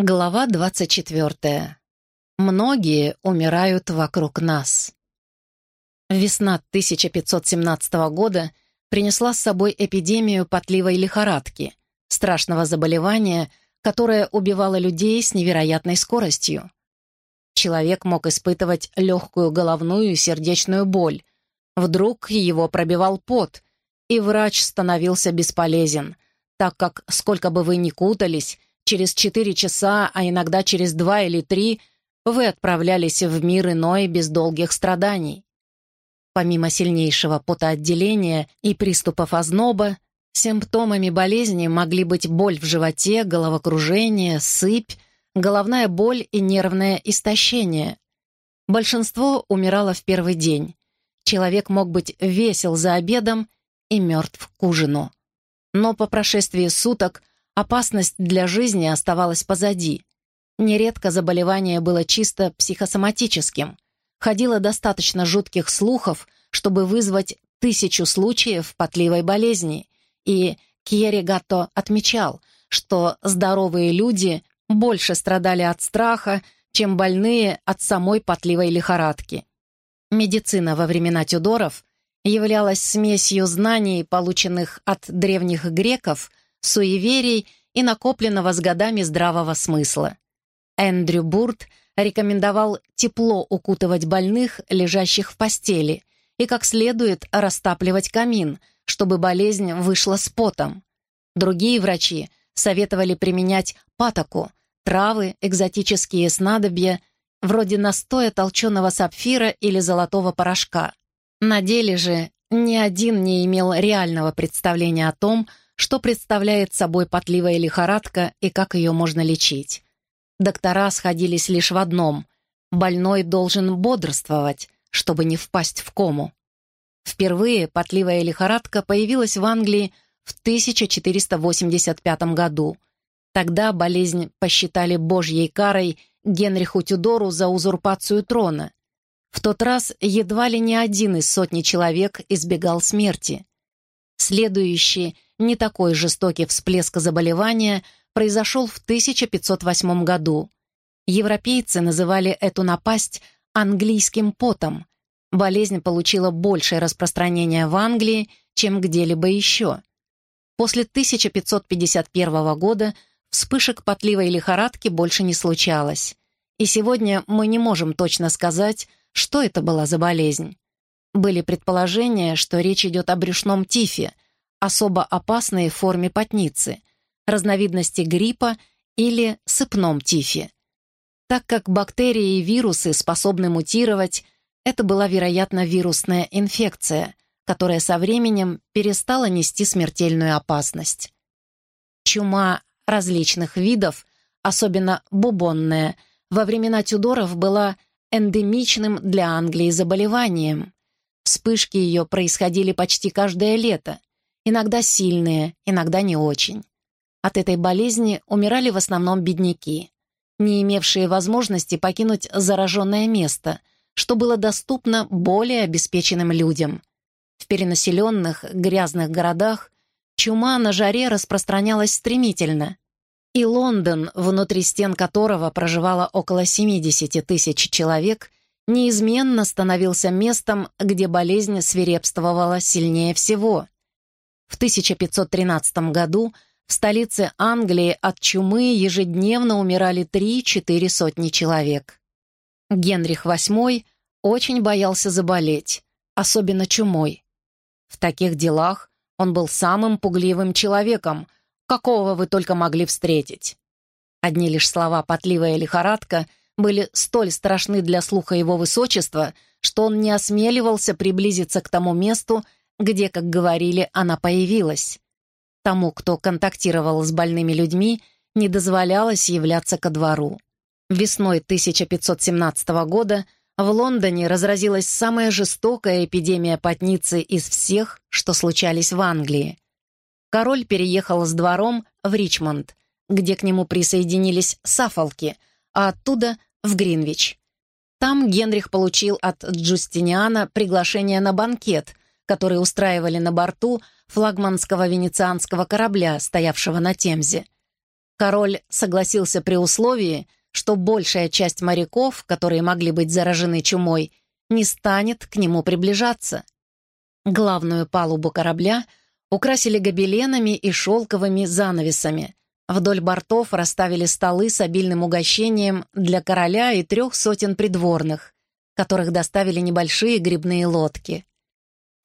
Глава 24. Многие умирают вокруг нас. Весна 1517 года принесла с собой эпидемию потливой лихорадки, страшного заболевания, которое убивало людей с невероятной скоростью. Человек мог испытывать легкую головную и сердечную боль. Вдруг его пробивал пот, и врач становился бесполезен, так как, сколько бы вы ни кутались, Через четыре часа, а иногда через два или три, вы отправлялись в мир иной без долгих страданий. Помимо сильнейшего потоотделения и приступов озноба, симптомами болезни могли быть боль в животе, головокружение, сыпь, головная боль и нервное истощение. Большинство умирало в первый день. Человек мог быть весел за обедом и мертв к ужину. Но по прошествии суток Опасность для жизни оставалась позади. Нередко заболевание было чисто психосоматическим. Ходило достаточно жутких слухов, чтобы вызвать тысячу случаев потливой болезни, и Кьери Гатто отмечал, что здоровые люди больше страдали от страха, чем больные от самой потливой лихорадки. Медицина во времена Тюдоров являлась смесью знаний, полученных от древних греков, суеверий и накопленного с годами здравого смысла. Эндрю Бурт рекомендовал тепло укутывать больных, лежащих в постели, и как следует растапливать камин, чтобы болезнь вышла с потом. Другие врачи советовали применять патоку, травы, экзотические снадобья, вроде настоя толченого сапфира или золотого порошка. На деле же ни один не имел реального представления о том, что представляет собой потливая лихорадка и как ее можно лечить. Доктора сходились лишь в одном — больной должен бодрствовать, чтобы не впасть в кому. Впервые потливая лихорадка появилась в Англии в 1485 году. Тогда болезнь посчитали божьей карой Генриху Тюдору за узурпацию трона. В тот раз едва ли не один из сотни человек избегал смерти. Следующий — не такой жестокий всплеск заболевания произошел в 1508 году. Европейцы называли эту напасть английским потом. Болезнь получила большее распространение в Англии, чем где-либо еще. После 1551 года вспышек потливой лихорадки больше не случалось. И сегодня мы не можем точно сказать, что это была за болезнь. Были предположения, что речь идет о брюшном тифе – особо опасные форме потницы, разновидности гриппа или сыпном тифе. Так как бактерии и вирусы способны мутировать, это была, вероятно, вирусная инфекция, которая со временем перестала нести смертельную опасность. Чума различных видов, особенно бубонная, во времена Тюдоров была эндемичным для Англии заболеванием. Вспышки ее происходили почти каждое лето, иногда сильные, иногда не очень. От этой болезни умирали в основном бедняки, не имевшие возможности покинуть зараженное место, что было доступно более обеспеченным людям. В перенаселенных, грязных городах чума на жаре распространялась стремительно, и Лондон, внутри стен которого проживало около 70 тысяч человек, неизменно становился местом, где болезнь свирепствовала сильнее всего — в 1513 году в столице Англии от чумы ежедневно умирали 3-4 сотни человек. Генрих VIII очень боялся заболеть, особенно чумой. В таких делах он был самым пугливым человеком, какого вы только могли встретить. Одни лишь слова «потливая лихорадка» были столь страшны для слуха его высочества, что он не осмеливался приблизиться к тому месту, где, как говорили, она появилась. Тому, кто контактировал с больными людьми, не дозволялось являться ко двору. Весной 1517 года в Лондоне разразилась самая жестокая эпидемия потницы из всех, что случались в Англии. Король переехал с двором в Ричмонд, где к нему присоединились Сафолки, а оттуда — в Гринвич. Там Генрих получил от Джустиниана приглашение на банкет, которые устраивали на борту флагманского венецианского корабля, стоявшего на Темзе. Король согласился при условии, что большая часть моряков, которые могли быть заражены чумой, не станет к нему приближаться. Главную палубу корабля украсили гобеленами и шелковыми занавесами. Вдоль бортов расставили столы с обильным угощением для короля и трех сотен придворных, которых доставили небольшие грибные лодки.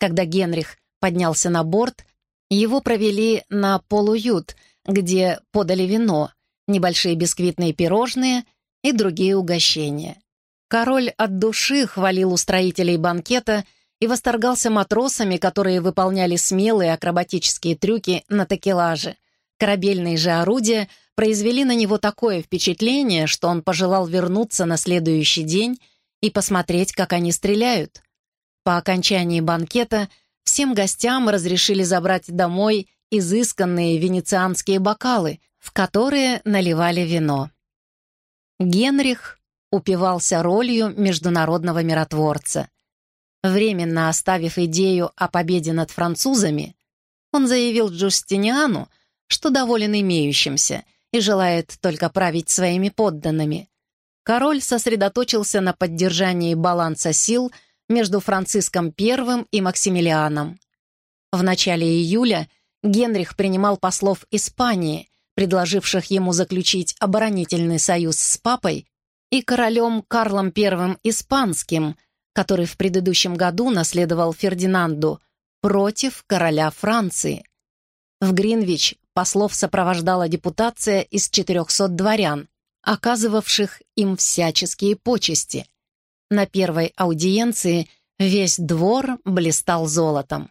Когда Генрих поднялся на борт, его провели на полуют, где подали вино, небольшие бисквитные пирожные и другие угощения. Король от души хвалил устроителей банкета и восторгался матросами, которые выполняли смелые акробатические трюки на такелаже. Корабельные же орудия произвели на него такое впечатление, что он пожелал вернуться на следующий день и посмотреть, как они стреляют. По окончании банкета всем гостям разрешили забрать домой изысканные венецианские бокалы, в которые наливали вино. Генрих упивался ролью международного миротворца. Временно оставив идею о победе над французами, он заявил Джустиниану, что доволен имеющимся и желает только править своими подданными. Король сосредоточился на поддержании баланса сил между Франциском I и Максимилианом. В начале июля Генрих принимал послов Испании, предложивших ему заключить оборонительный союз с папой и королем Карлом I Испанским, который в предыдущем году наследовал Фердинанду, против короля Франции. В Гринвич послов сопровождала депутация из 400 дворян, оказывавших им всяческие почести. На первой аудиенции весь двор блистал золотом.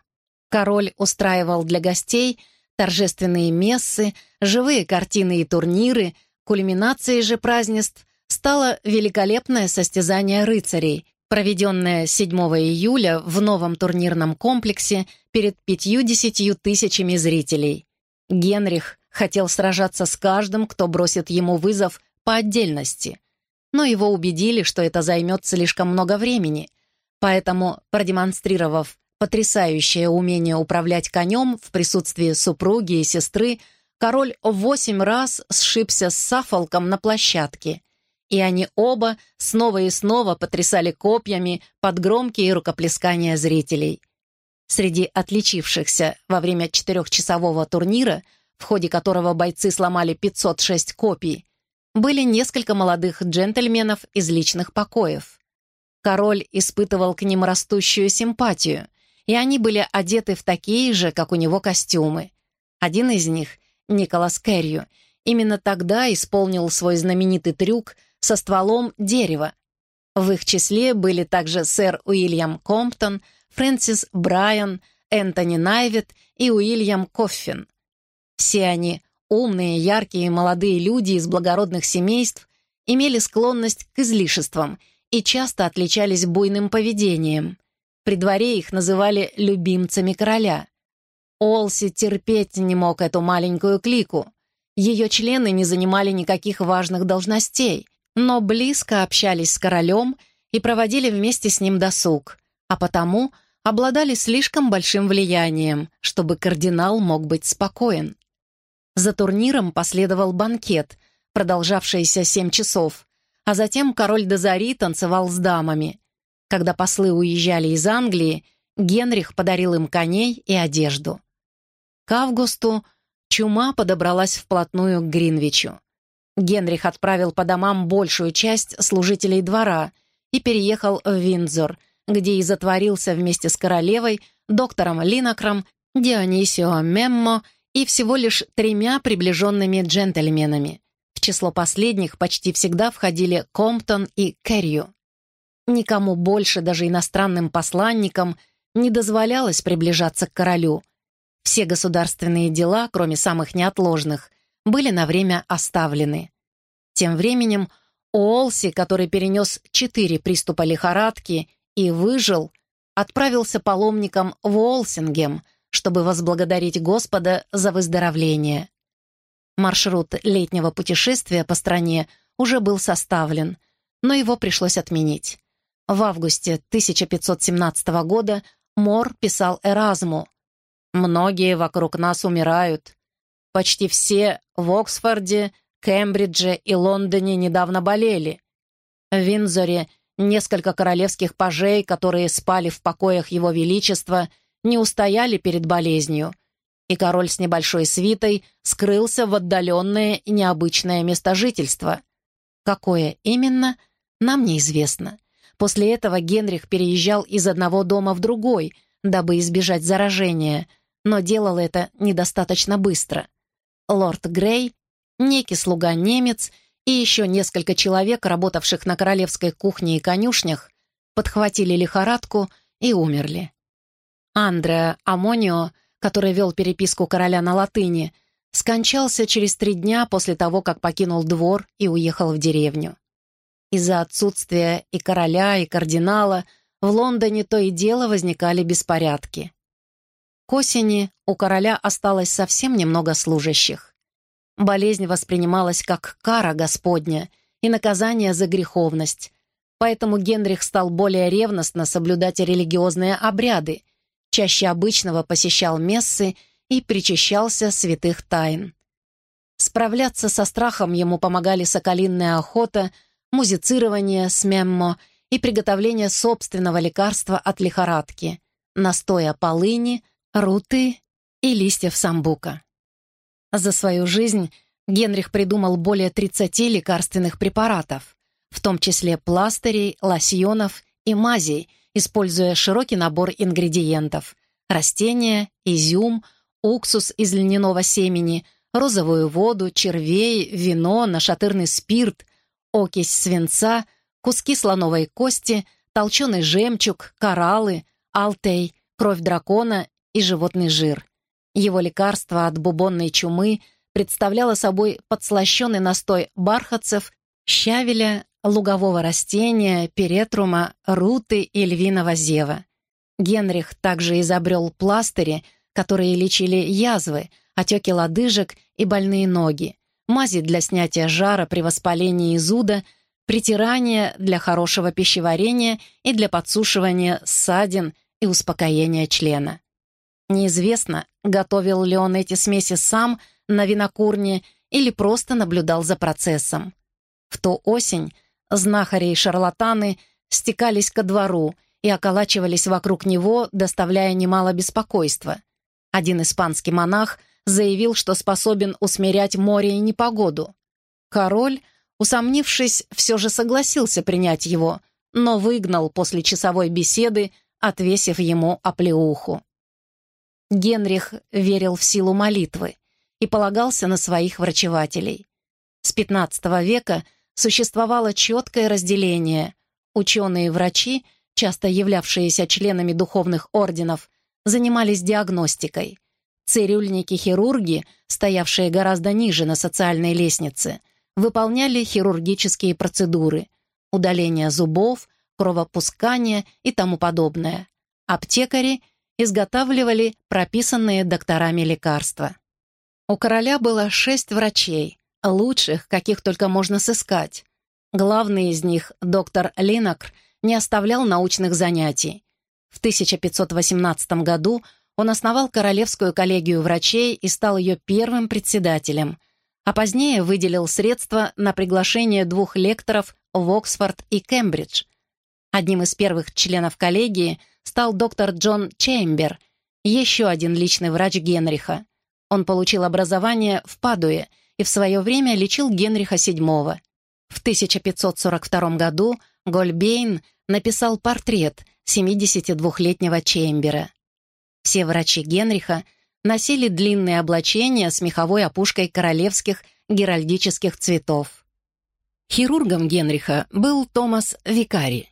Король устраивал для гостей торжественные мессы, живые картины и турниры, кульминацией же празднеств стало великолепное состязание рыцарей, проведенное 7 июля в новом турнирном комплексе перед 50 тысячами зрителей. Генрих хотел сражаться с каждым, кто бросит ему вызов по отдельности, но его убедили, что это займет слишком много времени, поэтому, продемонстрировав потрясающее умение управлять конем в присутствии супруги и сестры, король восемь раз сшибся с Сафолком на площадке — и они оба снова и снова потрясали копьями под громкие рукоплескания зрителей. Среди отличившихся во время четырехчасового турнира, в ходе которого бойцы сломали 506 копий, были несколько молодых джентльменов из личных покоев. Король испытывал к ним растущую симпатию, и они были одеты в такие же, как у него, костюмы. Один из них, Николас Керрию, именно тогда исполнил свой знаменитый трюк — со стволом дерева. В их числе были также сэр Уильям Комптон, Фрэнсис Брайан, Энтони Найвет и Уильям Коффин. Все они, умные, яркие молодые люди из благородных семейств, имели склонность к излишествам и часто отличались буйным поведением. При дворе их называли «любимцами короля». Олси терпеть не мог эту маленькую клику. Ее члены не занимали никаких важных должностей, но близко общались с королем и проводили вместе с ним досуг, а потому обладали слишком большим влиянием, чтобы кардинал мог быть спокоен. За турниром последовал банкет, продолжавшийся семь часов, а затем король Дозари танцевал с дамами. Когда послы уезжали из Англии, Генрих подарил им коней и одежду. К августу чума подобралась вплотную к Гринвичу. Генрих отправил по домам большую часть служителей двора и переехал в Виндзор, где и затворился вместе с королевой, доктором Линокром, Дионисио Меммо и всего лишь тремя приближенными джентльменами. В число последних почти всегда входили Комптон и Керрию. Никому больше, даже иностранным посланникам, не дозволялось приближаться к королю. Все государственные дела, кроме самых неотложных, были на время оставлены. Тем временем Уолси, который перенес четыре приступа лихорадки и выжил, отправился паломником в Уолсингем, чтобы возблагодарить Господа за выздоровление. Маршрут летнего путешествия по стране уже был составлен, но его пришлось отменить. В августе 1517 года Мор писал Эразму «Многие вокруг нас умирают. Почти все в Оксфорде, Кембридже и Лондоне недавно болели. В Винзоре несколько королевских пажей, которые спали в покоях Его Величества, не устояли перед болезнью, и король с небольшой свитой скрылся в отдаленное и необычное место жительства. Какое именно, нам неизвестно. После этого Генрих переезжал из одного дома в другой, дабы избежать заражения, но делал это недостаточно быстро. Лорд Грей, некий слуга-немец и еще несколько человек, работавших на королевской кухне и конюшнях, подхватили лихорадку и умерли. Андреа Амонио, который вел переписку короля на латыни, скончался через три дня после того, как покинул двор и уехал в деревню. Из-за отсутствия и короля, и кардинала в Лондоне то и дело возникали беспорядки. К осени у короля осталось совсем немного служащих. Болезнь воспринималась как кара Господня и наказание за греховность, поэтому Генрих стал более ревностно соблюдать религиозные обряды, чаще обычного посещал мессы и причащался святых тайн. Справляться со страхом ему помогали соколинная охота, музицирование с меммо и приготовление собственного лекарства от лихорадки, настоя полыни, руты и листьев самбука. За свою жизнь Генрих придумал более 30 лекарственных препаратов, в том числе пластырей, лосьонов и мазей, используя широкий набор ингредиентов – растения, изюм, уксус из льняного семени, розовую воду, червей, вино, нашатырный спирт, окись свинца, куски слоновой кости, толченый жемчуг, кораллы, алтей, кровь дракона и животный жир. Его лекарство от бубонной чумы представляло собой подслащенный настой бархатцев, щавеля, лугового растения, перетрума, руты и львиного зева. Генрих также изобрел пластыри, которые лечили язвы, отеки лодыжек и больные ноги, мази для снятия жара при воспалении и зуда, притирания для хорошего пищеварения и для подсушивания ссадин и успокоения члена. Неизвестно, готовил ли он эти смеси сам на винокурне или просто наблюдал за процессом. В ту осень знахари и шарлатаны стекались ко двору и околачивались вокруг него, доставляя немало беспокойства. Один испанский монах заявил, что способен усмирять море и непогоду. Король, усомнившись, все же согласился принять его, но выгнал после часовой беседы, отвесив ему оплеуху. Генрих верил в силу молитвы и полагался на своих врачевателей. С XV века существовало четкое разделение. Ученые-врачи, часто являвшиеся членами духовных орденов, занимались диагностикой. Цирюльники-хирурги, стоявшие гораздо ниже на социальной лестнице, выполняли хирургические процедуры, удаление зубов, кровопускание и тому подобное. Аптекари изготавливали прописанные докторами лекарства. У короля было шесть врачей, лучших, каких только можно сыскать. Главный из них, доктор Линокр, не оставлял научных занятий. В 1518 году он основал Королевскую коллегию врачей и стал ее первым председателем, а позднее выделил средства на приглашение двух лекторов в Оксфорд и Кембридж. Одним из первых членов коллегии – стал доктор Джон Чембер, еще один личный врач Генриха. Он получил образование в Падуе и в свое время лечил Генриха VII. В 1542 году Гольбейн написал портрет 72-летнего Чембера. Все врачи Генриха носили длинные облачения с меховой опушкой королевских геральдических цветов. Хирургом Генриха был Томас Викари.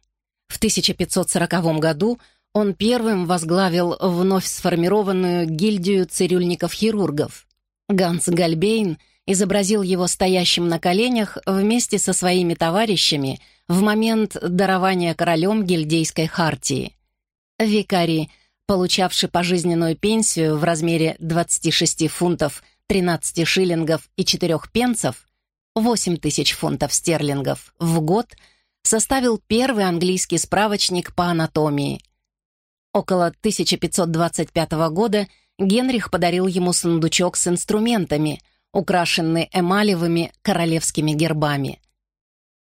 В 1540 году он первым возглавил вновь сформированную гильдию цирюльников-хирургов. Ганс Гальбейн изобразил его стоящим на коленях вместе со своими товарищами в момент дарования королем гильдейской хартии. Викарий, получавший пожизненную пенсию в размере 26 фунтов, 13 шиллингов и 4 пенсов, 8 тысяч фунтов стерлингов в год, составил первый английский справочник по анатомии – Около 1525 года Генрих подарил ему сундучок с инструментами, украшенный эмалевыми королевскими гербами.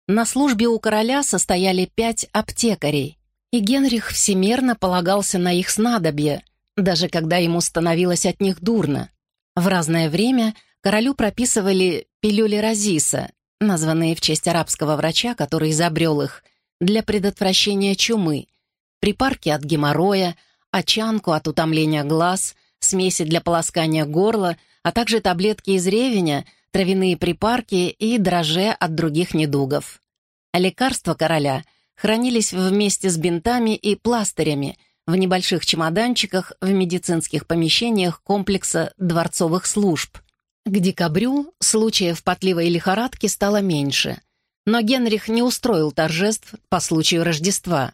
На службе у короля состояли пять аптекарей, и Генрих всемерно полагался на их снадобье, даже когда ему становилось от них дурно. В разное время королю прописывали пилюли Разиса, названные в честь арабского врача, который изобрел их, для предотвращения чумы, припарки от геморроя, очанку от утомления глаз, смеси для полоскания горла, а также таблетки из ревеня, травяные припарки и дрожжи от других недугов. Лекарства короля хранились вместе с бинтами и пластырями в небольших чемоданчиках в медицинских помещениях комплекса дворцовых служб. К декабрю случаев потливой лихорадки стало меньше, но Генрих не устроил торжеств по случаю Рождества.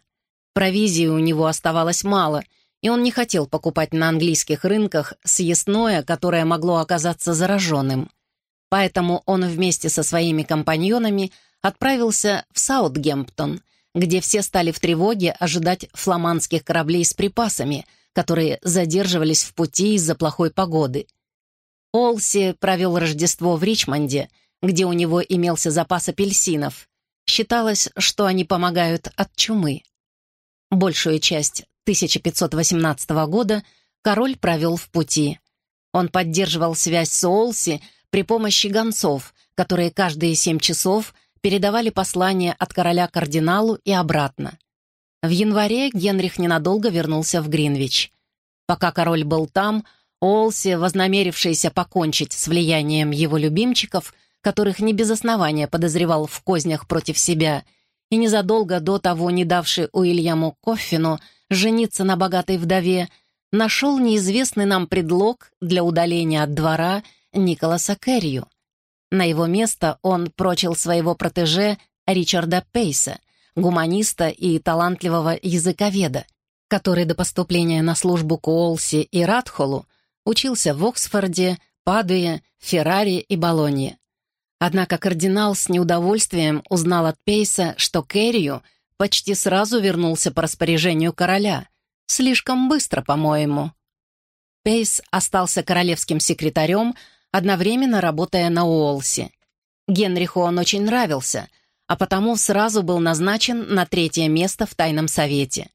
Провизии у него оставалось мало, и он не хотел покупать на английских рынках съестное, которое могло оказаться зараженным. Поэтому он вместе со своими компаньонами отправился в Саутгемптон, где все стали в тревоге ожидать фламандских кораблей с припасами, которые задерживались в пути из-за плохой погоды. Олси провел Рождество в Ричмонде, где у него имелся запас апельсинов. Считалось, что они помогают от чумы. Большую часть 1518 года король провел в пути. Он поддерживал связь с Олси при помощи гонцов, которые каждые семь часов передавали послание от короля кардиналу и обратно. В январе Генрих ненадолго вернулся в Гринвич. Пока король был там, Олси, вознамерившийся покончить с влиянием его любимчиков, которых не без основания подозревал в кознях против себя, и незадолго до того не давший Уильяму Коффину жениться на богатой вдове, нашел неизвестный нам предлог для удаления от двора Николаса Керрию. На его место он прочил своего протеже Ричарда Пейса, гуманиста и талантливого языковеда, который до поступления на службу к Уолси и Радхолу Учился в Оксфорде, Падуе, Феррари и Болонье. Однако кардинал с неудовольствием узнал от Пейса, что Керрию почти сразу вернулся по распоряжению короля. Слишком быстро, по-моему. Пейс остался королевским секретарем, одновременно работая на Уолси. Генриху он очень нравился, а потому сразу был назначен на третье место в Тайном Совете.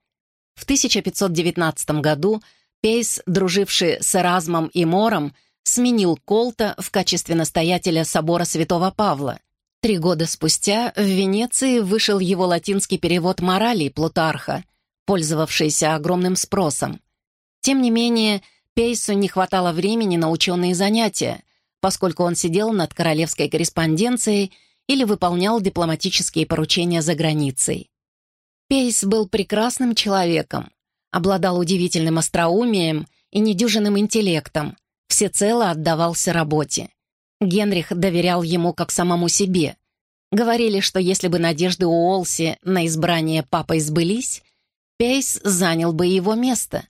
В 1519 году Пейс, друживший с Эразмом и Мором, сменил Колта в качестве настоятеля собора святого Павла. Три года спустя в Венеции вышел его латинский перевод морали Плутарха, пользовавшийся огромным спросом. Тем не менее, Пейсу не хватало времени на ученые занятия, поскольку он сидел над королевской корреспонденцией или выполнял дипломатические поручения за границей. Пейс был прекрасным человеком, обладал удивительным остроумием и недюжинным интеллектом, всецело отдавался работе. Генрих доверял ему как самому себе. Говорили, что если бы надежды Уолси на избрание папой сбылись, Пейс занял бы его место.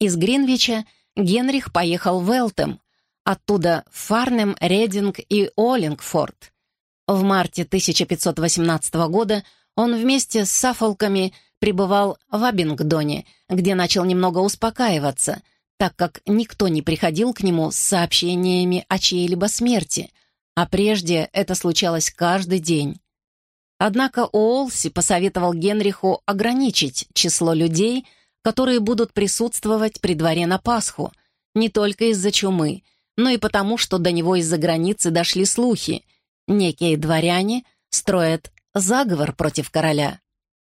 Из Гринвича Генрих поехал в Элтем, оттуда в Фарнем, Рединг и Оллингфорд. В марте 1518 года он вместе с Сафолками пребывал в Абингдоне, где начал немного успокаиваться, так как никто не приходил к нему с сообщениями о чьей-либо смерти, а прежде это случалось каждый день. Однако Уолси посоветовал Генриху ограничить число людей, которые будут присутствовать при дворе на Пасху, не только из-за чумы, но и потому, что до него из-за границы дошли слухи. Некие дворяне строят заговор против короля.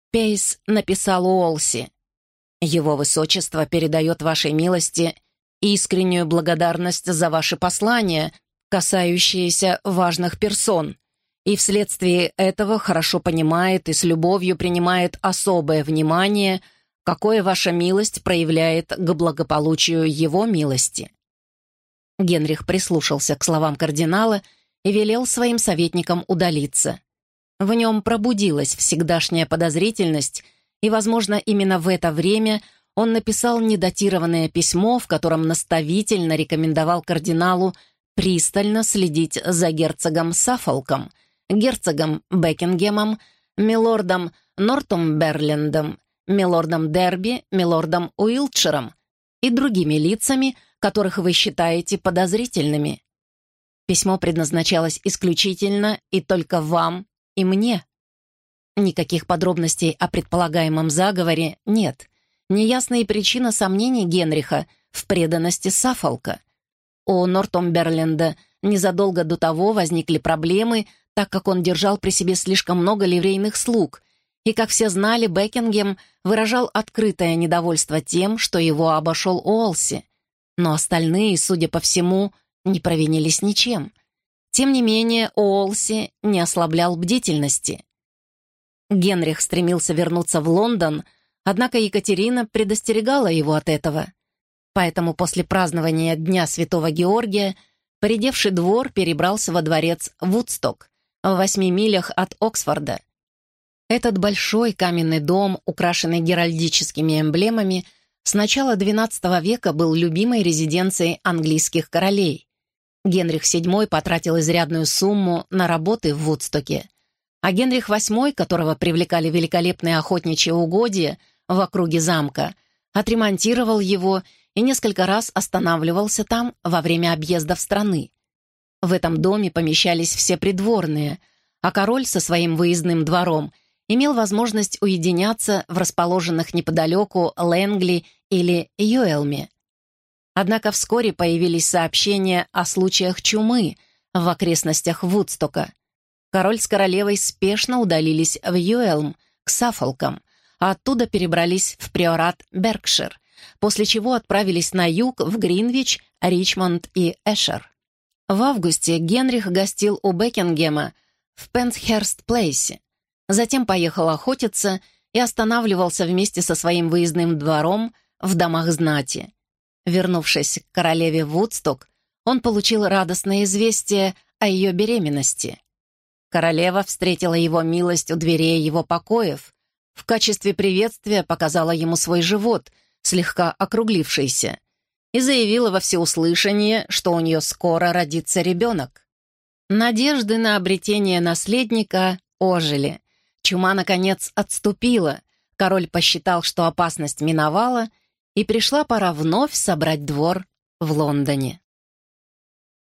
Пейс написал Уолси. «Его высочество передает вашей милости искреннюю благодарность за ваши послания, касающиеся важных персон, и вследствие этого хорошо понимает и с любовью принимает особое внимание, какое ваша милость проявляет к благополучию его милости». Генрих прислушался к словам кардинала и велел своим советникам удалиться. В нем пробудилась всегдашняя подозрительность, и, возможно, именно в это время он написал недатированное письмо, в котором наставительно рекомендовал кардиналу пристально следить за герцогом Саффолком, герцогом Бекингемом, милордом Нортумберлендом, милордом Дерби, милордом Уилтширом и другими лицами, которых вы считаете подозрительными. Письмо предназначалось исключительно и только вам и мне. Никаких подробностей о предполагаемом заговоре нет. Неясная причина сомнений Генриха в преданности Сафолка. У Нортомберленда незадолго до того возникли проблемы, так как он держал при себе слишком много ливрейных слуг, и, как все знали, Бекингем выражал открытое недовольство тем, что его обошел Уолси. Но остальные, судя по всему, не провинились ничем. Тем не менее, Уолси не ослаблял бдительности. Генрих стремился вернуться в Лондон, однако Екатерина предостерегала его от этого. Поэтому после празднования Дня Святого Георгия поредевший двор перебрался во дворец Вудсток в восьми милях от Оксфорда. Этот большой каменный дом, украшенный геральдическими эмблемами, с начала XII века был любимой резиденцией английских королей. Генрих VII потратил изрядную сумму на работы в Вудстоке, а Генрих VIII, которого привлекали великолепные охотничьи угодья в округе замка, отремонтировал его и несколько раз останавливался там во время объездов страны. В этом доме помещались все придворные, а король со своим выездным двором имел возможность уединяться в расположенных неподалеку Лэнгли или Юэлме. Однако вскоре появились сообщения о случаях чумы в окрестностях Вудстока. Король с королевой спешно удалились в Юэлм, к Сафолкам, а оттуда перебрались в приорат Беркшир, после чего отправились на юг в Гринвич, Ричмонд и Эшер. В августе Генрих гостил у Бекингема в Пенсхерст-Плейсе, затем поехал охотиться и останавливался вместе со своим выездным двором в домах знати. Вернувшись к королеве Вудсток, он получил радостное известие о ее беременности. Королева встретила его милость у дверей его покоев, в качестве приветствия показала ему свой живот, слегка округлившийся, и заявила во всеуслышание, что у нее скоро родится ребенок. Надежды на обретение наследника ожили. Чума, наконец, отступила. Король посчитал, что опасность миновала — и пришла пора вновь собрать двор в Лондоне.